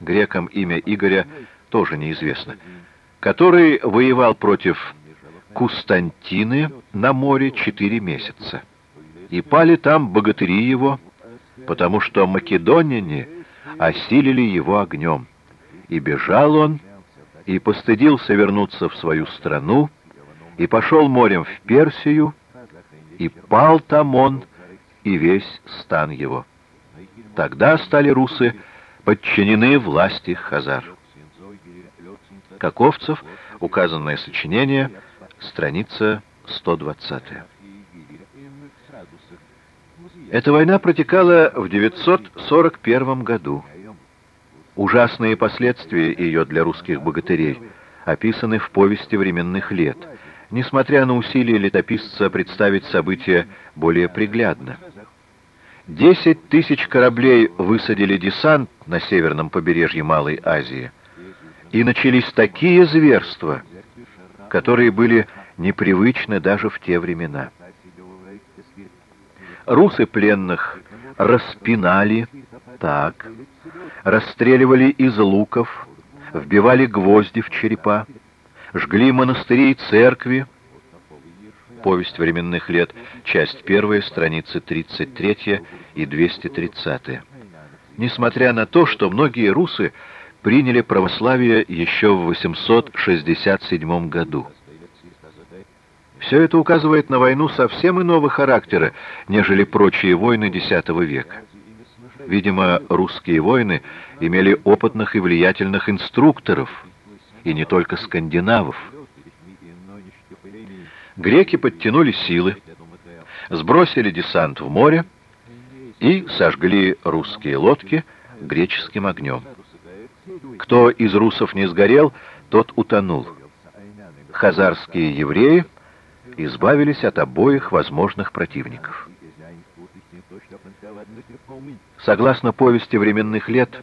грекам имя Игоря тоже неизвестно, который воевал против Кустантины на море четыре месяца. И пали там богатыри его, потому что македоняне осилили его огнем. И бежал он, и постыдился вернуться в свою страну, и пошел морем в Персию, и пал там он, и весь стан его. Тогда стали русы подчинены власти Хазар. Каковцев, указанное сочинение, страница 120. Эта война протекала в 941 году. Ужасные последствия ее для русских богатырей описаны в повести временных лет, несмотря на усилия летописца представить события более приглядно. Десять тысяч кораблей высадили десант на северном побережье Малой Азии, и начались такие зверства, которые были непривычны даже в те времена. Русы пленных распинали, так, расстреливали из луков, вбивали гвозди в черепа, жгли монастыри и церкви. Повесть временных лет, часть первая, страницы 33 и 230. Несмотря на то, что многие русы приняли православие еще в 867 году. Все это указывает на войну совсем иного характера, нежели прочие войны X века. Видимо, русские воины имели опытных и влиятельных инструкторов, и не только скандинавов. Греки подтянули силы, сбросили десант в море и сожгли русские лодки греческим огнем. Кто из русов не сгорел, тот утонул. Хазарские евреи избавились от обоих возможных противников. Согласно повести временных лет,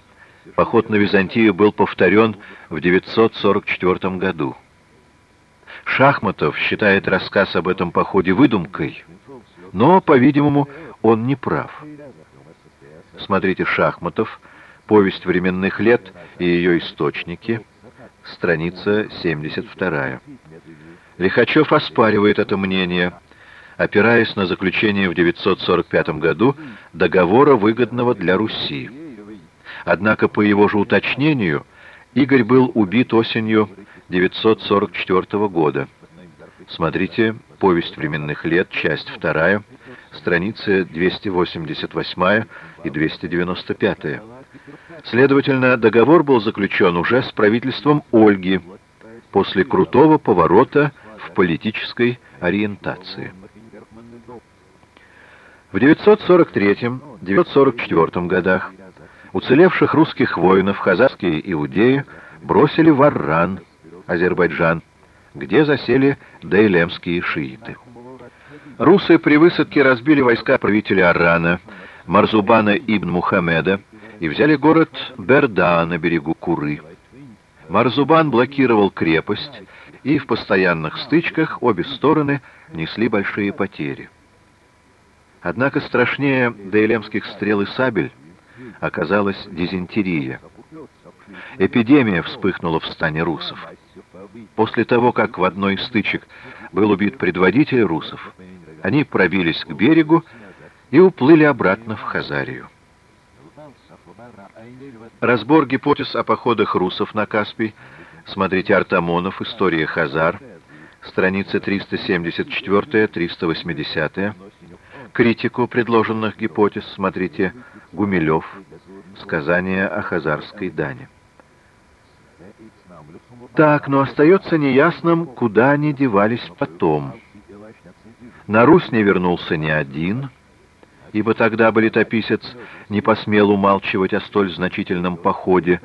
поход на Византию был повторен в 944 году. Шахматов считает рассказ об этом походе выдумкой, но, по-видимому, он не прав. Смотрите «Шахматов», «Повесть временных лет» и ее источники, страница 72. Лихачев оспаривает это мнение, опираясь на заключение в 945 году договора, выгодного для Руси. Однако, по его же уточнению, Игорь был убит осенью 944 года. Смотрите «Повесть временных лет», часть 2, страницы 288 и 295. Следовательно, договор был заключен уже с правительством Ольги после крутого поворота в политической ориентации. В 943-944 годах уцелевших русских воинов хазарские иудеи бросили в Арран, Азербайджан, где засели дейлемские шииты. Русы при высадке разбили войска правителя Аррана, Марзубана ибн Мухаммеда, и взяли город Берда на берегу Куры. Марзубан блокировал крепость, и в постоянных стычках обе стороны несли большие потери. Однако страшнее дейлемских стрел и сабель оказалась дизентерия. Эпидемия вспыхнула в стане русов. После того, как в одной из стычек был убит предводитель русов, они пробились к берегу и уплыли обратно в Хазарию. Разбор гипотез о походах русов на Каспий. Смотрите Артамонов, История Хазар, страницы 374-380. Критику предложенных гипотез смотрите Гумилев, Сказание о хазарской дане. Так, но остается неясным, куда они девались потом. На Русь не вернулся ни один, ибо тогда бы летописец не посмел умалчивать о столь значительном походе,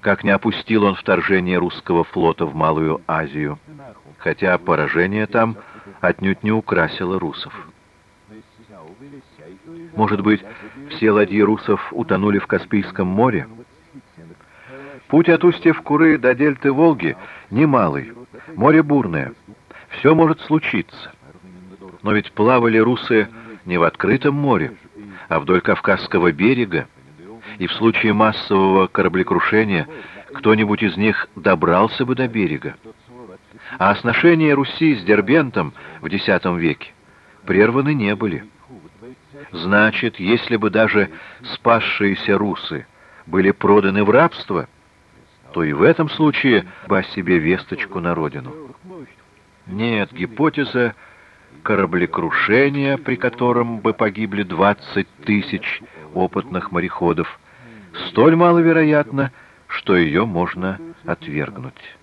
как не опустил он вторжение русского флота в Малую Азию, хотя поражение там отнюдь не украсило русов. Может быть, все ладьи русов утонули в Каспийском море? Путь от устьев Куры до дельты Волги немалый, море бурное, все может случиться. Но ведь плавали русы не в открытом море, а вдоль Кавказского берега, и в случае массового кораблекрушения кто-нибудь из них добрался бы до берега. А сношения Руси с Дербентом в X веке прерваны не были. Значит, если бы даже спасшиеся русы были проданы в рабство, то и в этом случае о себе весточку на родину. Нет, гипотеза кораблекрушения, при котором бы погибли 20 тысяч опытных мореходов, столь маловероятна, что ее можно отвергнуть.